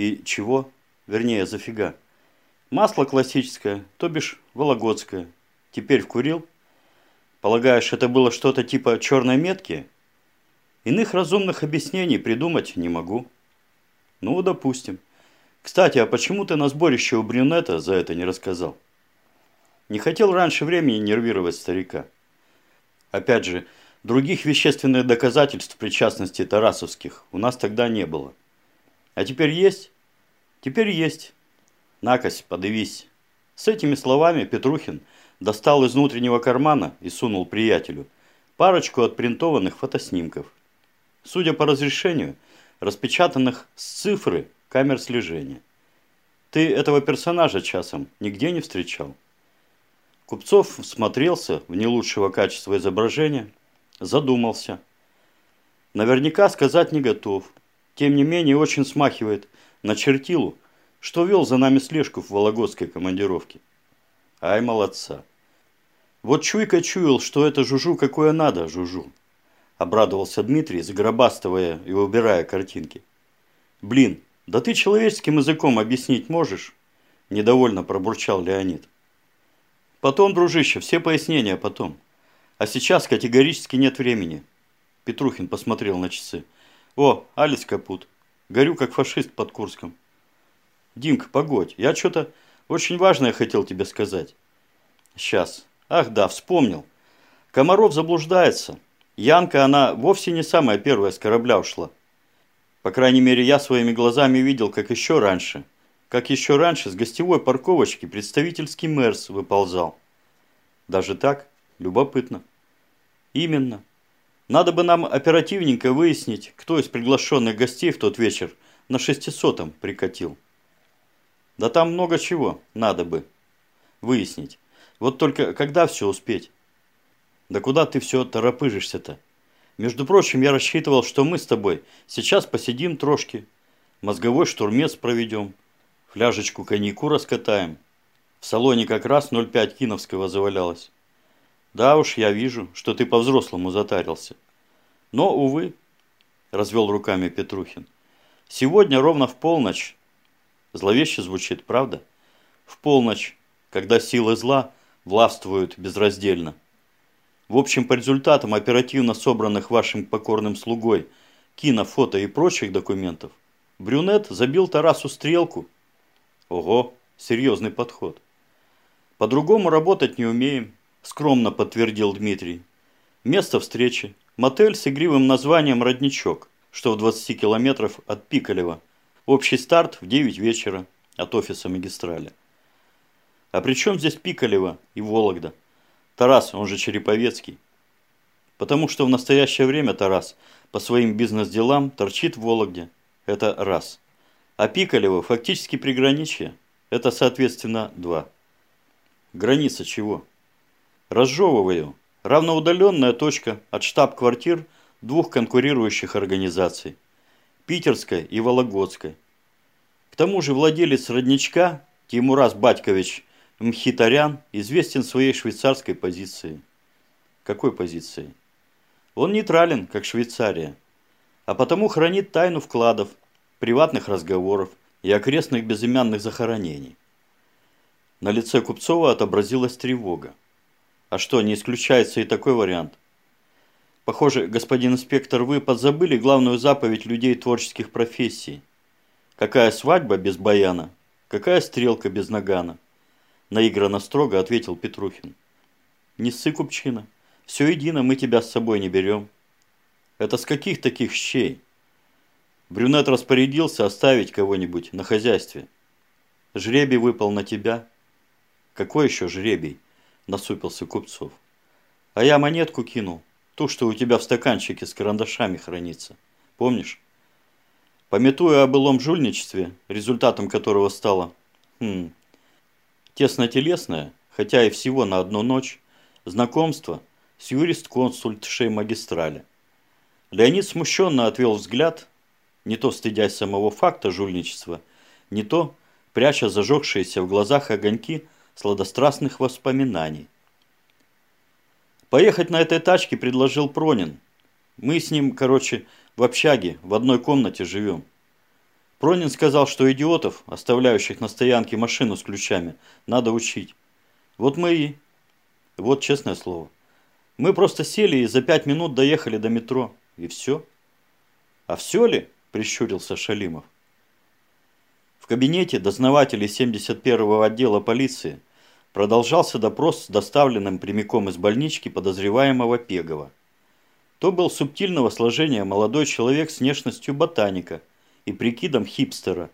И чего? Вернее, зафига. Масло классическое, то бишь вологодское. Теперь вкурил? Полагаешь, это было что-то типа черной метки? Иных разумных объяснений придумать не могу. Ну, допустим. Кстати, а почему ты на сборище у брюнета за это не рассказал? Не хотел раньше времени нервировать старика. Опять же, других вещественных доказательств причастности Тарасовских у нас тогда не было. А теперь есть? Теперь есть. Накось, подавись. С этими словами Петрухин достал из внутреннего кармана и сунул приятелю парочку отпринтованных фотоснимков. Судя по разрешению, распечатанных с цифры камер слежения. Ты этого персонажа часом нигде не встречал? Купцов смотрелся в не лучшего качества изображения, задумался. Наверняка сказать не готов. Тем не менее, очень смахивает на чертилу, что вел за нами слежку в Вологодской командировке. Ай, молодца. Вот Чуйка чуял, что это Жужу какое надо, Жужу. Обрадовался Дмитрий, загробастывая и убирая картинки. Блин, да ты человеческим языком объяснить можешь? Недовольно пробурчал Леонид. Потом, дружище, все пояснения потом. А сейчас категорически нет времени. Петрухин посмотрел на часы. О, Алис капут. Горю, как фашист под Курском. Димка, погодь, я что-то очень важное хотел тебе сказать. Сейчас. Ах да, вспомнил. Комаров заблуждается. Янка, она вовсе не самая первая с корабля ушла. По крайней мере, я своими глазами видел, как еще раньше – как еще раньше с гостевой парковочки представительский мэрс выползал. Даже так? Любопытно. Именно. Надо бы нам оперативненько выяснить, кто из приглашенных гостей в тот вечер на шестисотом прикатил. Да там много чего надо бы выяснить. Вот только когда все успеть? Да куда ты все торопыжишься-то? Между прочим, я рассчитывал, что мы с тобой сейчас посидим трошки, мозговой штурмец проведем, Фляжечку коньяку раскатаем. В салоне как раз 0,5 киновского завалялось. Да уж, я вижу, что ты по-взрослому затарился. Но, увы, развел руками Петрухин. Сегодня ровно в полночь. Зловеще звучит, правда? В полночь, когда силы зла властвуют безраздельно. В общем, по результатам оперативно собранных вашим покорным слугой кино, фото и прочих документов, брюнет забил Тарасу стрелку – Ого, серьезный подход. По-другому работать не умеем, скромно подтвердил Дмитрий. Место встречи. Мотель с игривым названием «Родничок», что в 20 километров от Пикалева. Общий старт в 9 вечера от офиса магистрали. А при здесь Пикалево и Вологда? Тарас, он же Череповецкий. Потому что в настоящее время Тарас по своим бизнес-делам торчит в Вологде. Это раз. А Пикалево фактически приграничье. Это, соответственно, два. Граница чего? Разжевываю. Равноудаленная точка от штаб-квартир двух конкурирующих организаций. Питерской и Вологодской. К тому же владелец родничка Тимурас Батькович Мхитарян известен своей швейцарской позицией. Какой позицией? Он нейтрален, как Швейцария, а потому хранит тайну вкладов – приватных разговоров и окрестных безымянных захоронений. На лице Купцова отобразилась тревога. А что, не исключается и такой вариант? Похоже, господин инспектор, вы подзабыли главную заповедь людей творческих профессий. Какая свадьба без баяна? Какая стрелка без нагана? Наигранно строго ответил Петрухин. Не ссы, Купчина. Все едино, мы тебя с собой не берем. Это с каких таких щей? Брюнет распорядился оставить кого-нибудь на хозяйстве. Жребий выпал на тебя. Какой еще жребий? Насупился Купцов. А я монетку кинул. Ту, что у тебя в стаканчике с карандашами хранится. Помнишь? Пометуя о былом жульничестве, результатом которого стало хм, тесно-телесное, хотя и всего на одну ночь, знакомство с юрист-консультшей магистрали. Леонид смущенно отвел взгляд не то стыдясь самого факта жульничества, не то пряча зажегшиеся в глазах огоньки сладострастных воспоминаний. Поехать на этой тачке предложил Пронин. Мы с ним, короче, в общаге, в одной комнате живем. Пронин сказал, что идиотов, оставляющих на стоянке машину с ключами, надо учить. Вот мы и... Вот честное слово. Мы просто сели и за пять минут доехали до метро. И все. А все ли? Прищурился Шалимов. В кабинете дознавателей 71-го отдела полиции продолжался допрос с доставленным прямиком из больнички подозреваемого Пегова. То был субтильного сложения молодой человек с внешностью ботаника – и прикидом хипстера.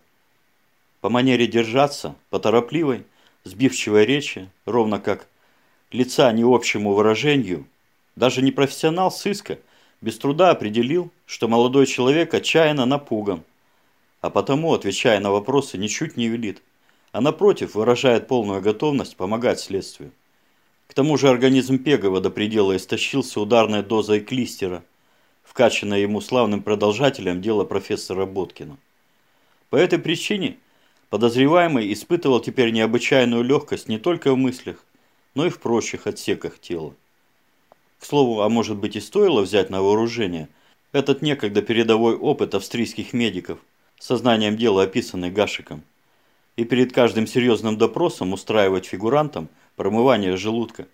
По манере держаться, по торопливой, сбивчивой речи, ровно как лица не общему выражению, даже не профессионал сыска без труда определил, что молодой человек отчаянно напуган, а потому, отвечая на вопросы, ничуть не велит, а напротив выражает полную готовность помогать следствию. К тому же организм Пегова до предела истощился ударной дозой клистера – вкачанное ему славным продолжателем дела профессора Боткина. По этой причине подозреваемый испытывал теперь необычайную легкость не только в мыслях, но и в прочих отсеках тела. К слову, а может быть и стоило взять на вооружение этот некогда передовой опыт австрийских медиков, сознанием дела описанный Гашиком, и перед каждым серьезным допросом устраивать фигурантам промывание желудка.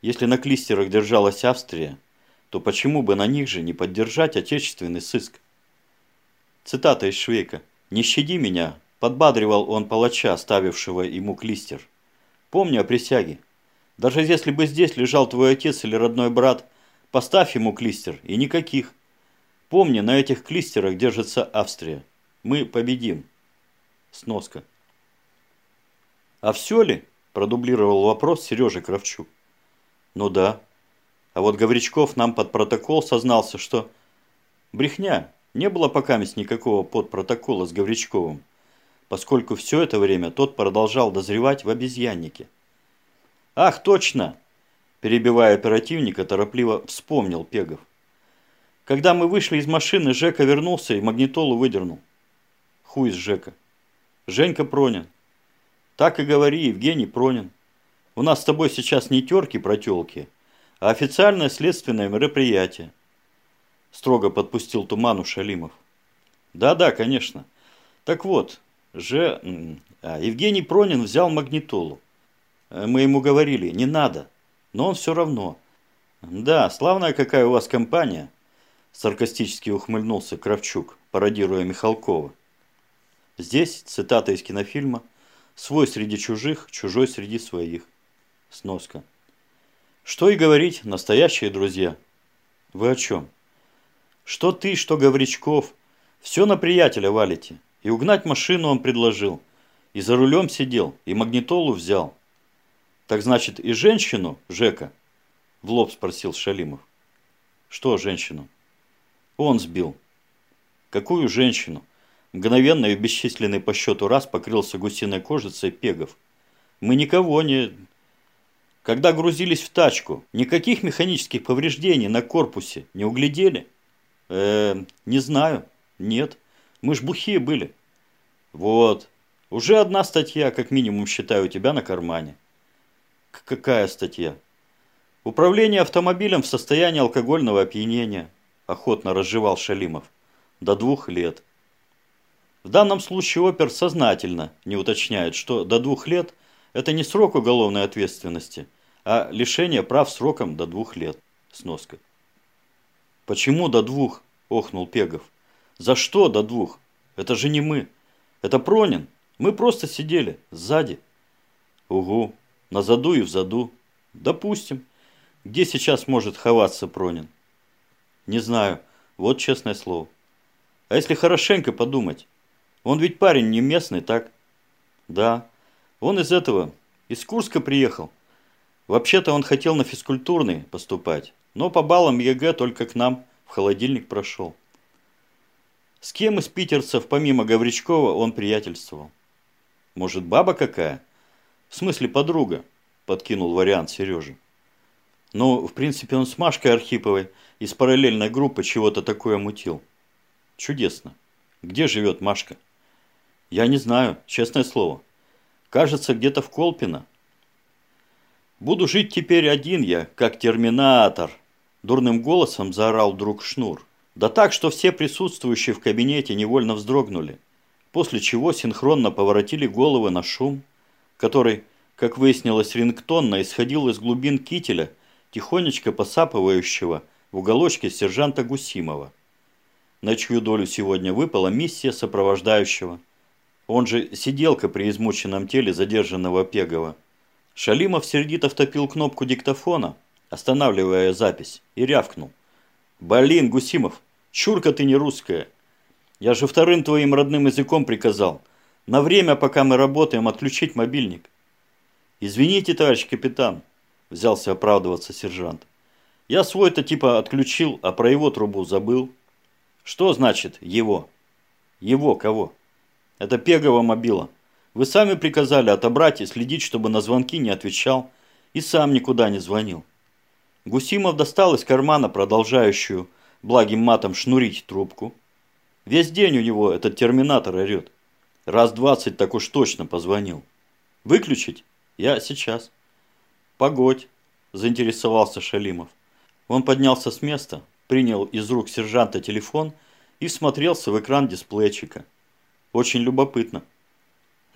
Если на клистерах держалась Австрия, то почему бы на них же не поддержать отечественный сыск? Цитата из Швейка. «Не щади меня», – подбадривал он палача, ставившего ему клистер. «Помни о присяге. Даже если бы здесь лежал твой отец или родной брат, поставь ему клистер, и никаких. Помни, на этих клистерах держится Австрия. Мы победим». Сноска. «А все ли?» – продублировал вопрос Сережа Кравчук. «Ну да», а вот Гавричков нам под протокол сознался, что... Брехня. Не было пока никакого подпротокола с Гавричковым, поскольку все это время тот продолжал дозревать в обезьяннике. «Ах, точно!» Перебивая оперативника, торопливо вспомнил Пегов. Когда мы вышли из машины, Жека вернулся и магнитолу выдернул. Хуй с Жека. Женька Пронин. Так и говори, Евгений Пронин. У нас с тобой сейчас не терки про тёлки, а официальное следственное мероприятие. Строго подпустил туману Шалимов. Да-да, конечно. Так вот, же... А, Евгений Пронин взял магнитолу. Э, мы ему говорили, не надо. Но он все равно. Да, славная какая у вас компания. Саркастически ухмыльнулся Кравчук, пародируя Михалкова. Здесь цитата из кинофильма «Свой среди чужих, чужой среди своих». Сноска. Что и говорить, настоящие друзья. Вы о чем? Что ты, что Гавричков. Все на приятеля валите. И угнать машину он предложил. И за рулем сидел, и магнитолу взял. Так значит, и женщину, Жека? В лоб спросил Шалимов. Что женщину? Он сбил. Какую женщину? Мгновенно и бесчисленный по счету раз покрылся гусиной кожицей пегов. Мы никого не... Когда грузились в тачку, никаких механических повреждений на корпусе не углядели? Э, не знаю. Нет. Мы ж бухие были. Вот. Уже одна статья, как минимум, считаю, у тебя на кармане. К какая статья? Управление автомобилем в состоянии алкогольного опьянения. Охотно разжевал Шалимов. До двух лет. В данном случае опер сознательно не уточняет, что до двух лет – это не срок уголовной ответственности, а лишение прав сроком до двух лет. Сноска. «Почему до двух?» – охнул Пегов. «За что до двух? Это же не мы. Это Пронин. Мы просто сидели сзади». «Угу. На заду и в заду. Допустим. Где сейчас может ховаться Пронин?» «Не знаю. Вот честное слово. А если хорошенько подумать? Он ведь парень не местный, так?» «Да. Он из этого, из Курска приехал. Вообще-то он хотел на физкультурный поступать, но по баллам ЕГЭ только к нам в холодильник прошел. С кем из питерцев, помимо Гавричкова, он приятельствовал? Может, баба какая? В смысле, подруга, подкинул вариант Сережи. Ну, в принципе, он с Машкой Архиповой из параллельной группы чего-то такое мутил. Чудесно. Где живет Машка? Я не знаю, честное слово. Кажется, где-то в Колпино. Буду жить теперь один я, как терминатор. Дурным голосом заорал друг Шнур. Да так, что все присутствующие в кабинете невольно вздрогнули. после чего синхронно поворотили головы на шум, который, как выяснилось рингтонно, исходил из глубин кителя, тихонечко посапывающего в уголочке сержанта Гусимова, на чью долю сегодня выпала миссия сопровождающего. Он же сиделка при измученном теле задержанного Пегова. Шалимов сердито втопил кнопку диктофона, останавливая запись, и рявкнул. «Блин, Гусимов, чурка ты не русская. Я же вторым твоим родным языком приказал. На время, пока мы работаем, отключить мобильник». «Извините, товарищ капитан», – взялся оправдываться сержант. Я свой-то типа отключил, а про его трубу забыл. Что значит «его»? Его кого? Это Пегова мобила. Вы сами приказали отобрать и следить, чтобы на звонки не отвечал. И сам никуда не звонил. Гусимов достал из кармана продолжающую благим матом шнурить трубку. Весь день у него этот терминатор орет. Раз двадцать так уж точно позвонил. Выключить? Я сейчас. Погодь, заинтересовался Шалимов. Он поднялся с места, принял из рук сержанта телефон и всмотрелся в экран дисплейчика. Очень любопытно.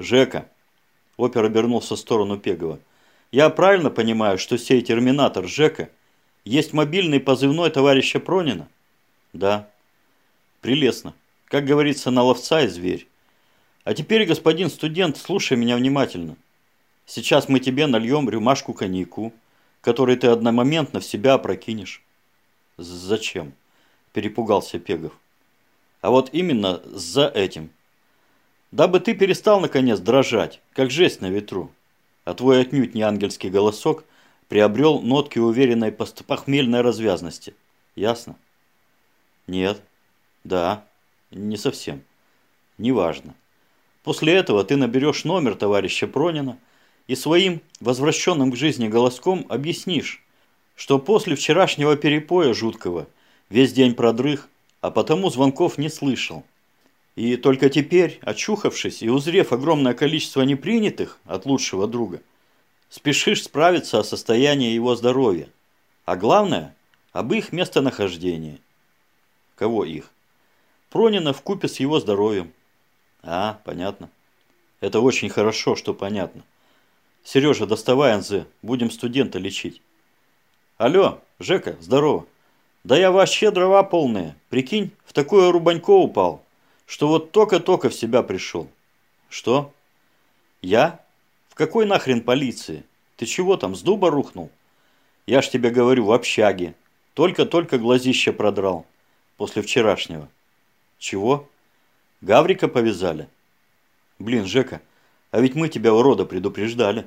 «Жека», – опер обернулся в сторону Пегова, – «я правильно понимаю, что сей терминатор Жека есть мобильный позывной товарища Пронина?» «Да». «Прелестно. Как говорится, на ловца и зверь. А теперь, господин студент, слушай меня внимательно. Сейчас мы тебе нальем рюмашку коньяку, который ты одномоментно в себя опрокинешь. Зачем? Перепугался Пегов. А вот именно за этим. Дабы ты перестал наконец дрожать, как жесть на ветру. А твой отнюдь не ангельский голосок приобрел нотки уверенной похмельной развязности. Ясно? Нет. Да. Не совсем. Неважно. После этого ты наберешь номер товарища Пронина и своим возвращенным к жизни голоском объяснишь, что после вчерашнего перепоя жуткого весь день продрых, а потому звонков не слышал. И только теперь, очухавшись и узрев огромное количество непринятых от лучшего друга, спешишь справиться о состоянии его здоровья, а главное – об их местонахождении. Кого их? Пронина в купе с его здоровьем. А, понятно. Это очень хорошо, что понятно. Сережа, доставай НЗ, будем студента лечить. Алло, Жека, здорово. Да я вообще дрова полные. Прикинь, в такое рубанько упал, что вот только-только в себя пришел. Что? Я? В какой нахрен полиции? Ты чего там, с дуба рухнул? Я ж тебе говорю, в общаге. Только-только глазище продрал. После вчерашнего. Чего? Гаврика повязали? Блин, Жека, а ведь мы тебя, урода, предупреждали.